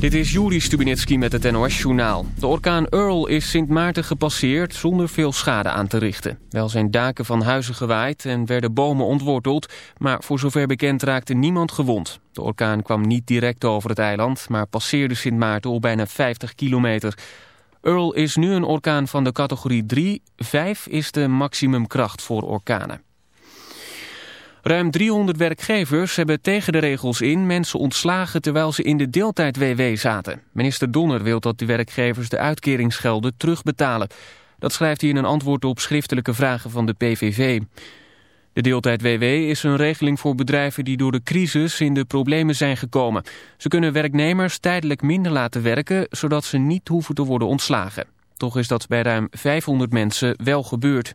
Dit is Juri Stubinitski met het NOS-journaal. De orkaan Earl is Sint Maarten gepasseerd zonder veel schade aan te richten. Wel zijn daken van huizen gewaaid en werden bomen ontworteld... maar voor zover bekend raakte niemand gewond. De orkaan kwam niet direct over het eiland... maar passeerde Sint Maarten op bijna 50 kilometer. Earl is nu een orkaan van de categorie 3. 5 is de maximumkracht voor orkanen. Ruim 300 werkgevers hebben tegen de regels in mensen ontslagen terwijl ze in de deeltijd-WW zaten. Minister Donner wil dat de werkgevers de uitkeringsgelden terugbetalen. Dat schrijft hij in een antwoord op schriftelijke vragen van de PVV. De deeltijd-WW is een regeling voor bedrijven die door de crisis in de problemen zijn gekomen. Ze kunnen werknemers tijdelijk minder laten werken, zodat ze niet hoeven te worden ontslagen. Toch is dat bij ruim 500 mensen wel gebeurd.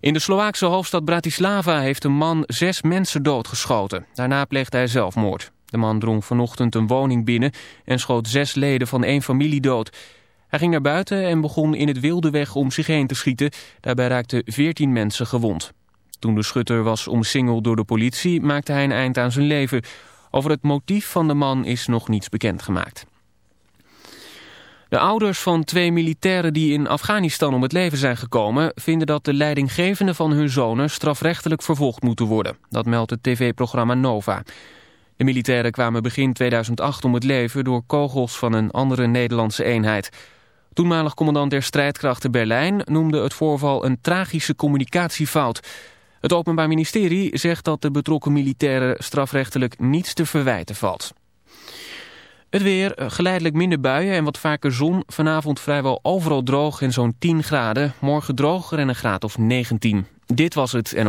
In de Slovaakse hoofdstad Bratislava heeft een man zes mensen doodgeschoten. Daarna pleegde hij zelfmoord. De man drong vanochtend een woning binnen en schoot zes leden van één familie dood. Hij ging naar buiten en begon in het wilde weg om zich heen te schieten. Daarbij raakten veertien mensen gewond. Toen de schutter was omsingeld door de politie maakte hij een eind aan zijn leven. Over het motief van de man is nog niets bekendgemaakt. De ouders van twee militairen die in Afghanistan om het leven zijn gekomen... vinden dat de leidinggevende van hun zonen strafrechtelijk vervolgd moeten worden. Dat meldt het tv-programma Nova. De militairen kwamen begin 2008 om het leven door kogels van een andere Nederlandse eenheid. Toenmalig commandant der strijdkrachten Berlijn noemde het voorval een tragische communicatiefout. Het Openbaar Ministerie zegt dat de betrokken militairen strafrechtelijk niets te verwijten valt. Het weer, eh, geleidelijk minder buien en wat vaker zon. Vanavond vrijwel overal droog en zo'n 10 graden. Morgen droger en een graad of 19. Dit was het en...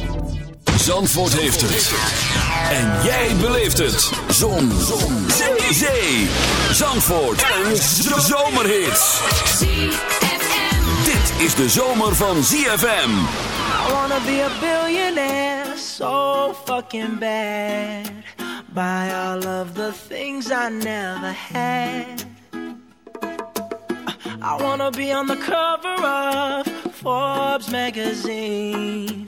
Zandvoort heeft het. En jij beleeft het. Zon. Zon. Zee. Zee. Zandvoort. Een zomerhit. Dit is de zomer van ZFM. I wanna be a billionaire so fucking bad. Buy all of the things I never had. I wanna be on the cover of Forbes magazine,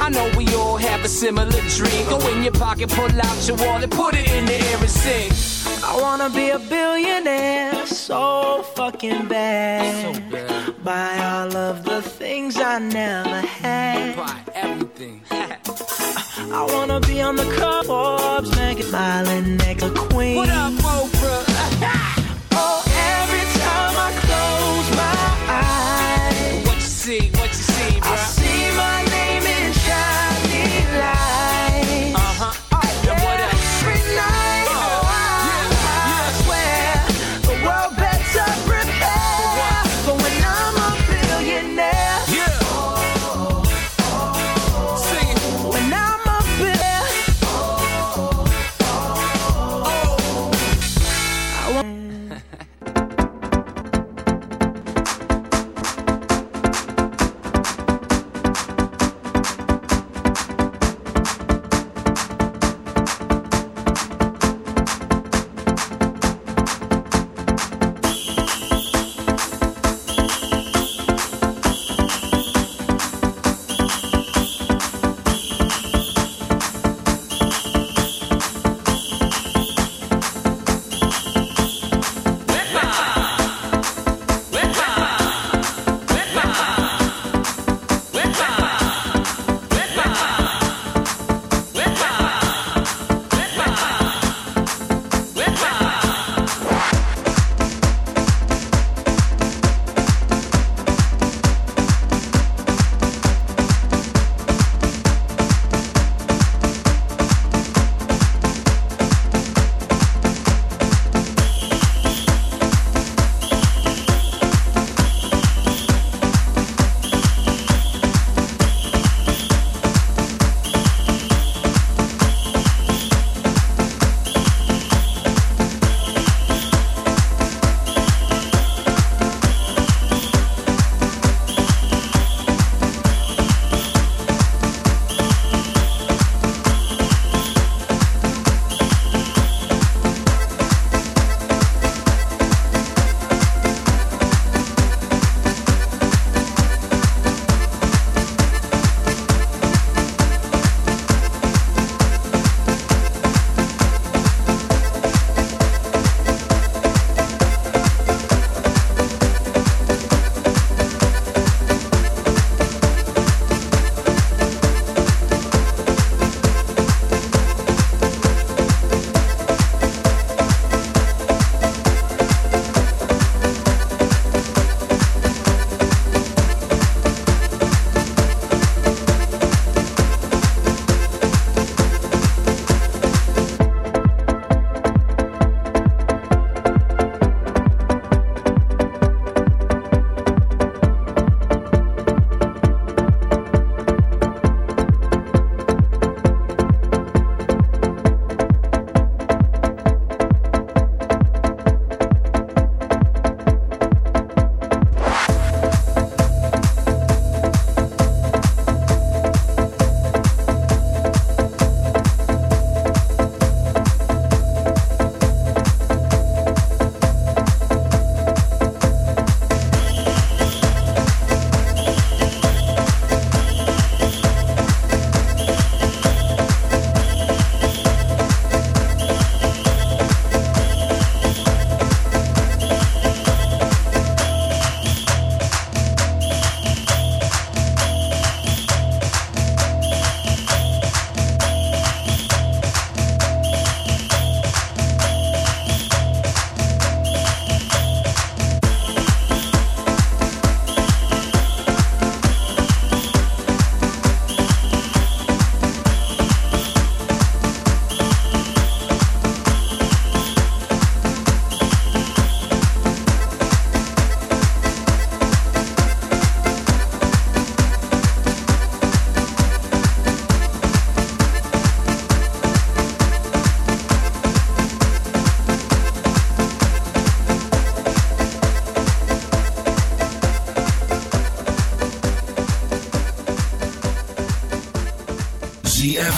I know we all have a similar dream. Go in your pocket, pull out your wallet, put it in the air and sing. I wanna be a billionaire so fucking bad. Buy all of the things I never had. Buy everything. I wanna be on the Forbes magazine, smiling next to Queen. what up, Oprah?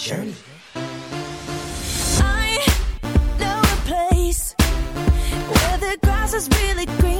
journey. I know a place where the grass is really green.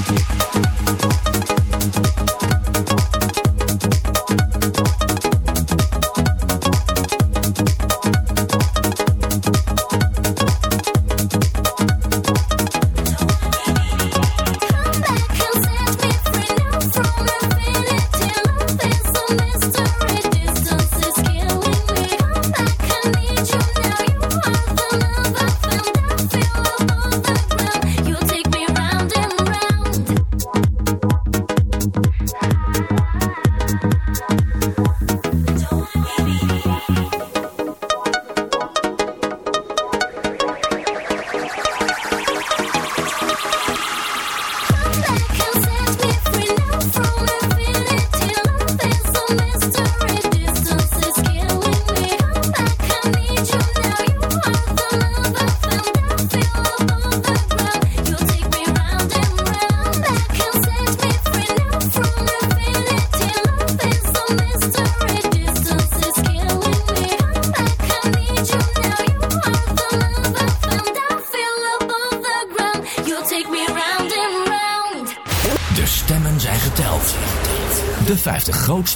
Thank you.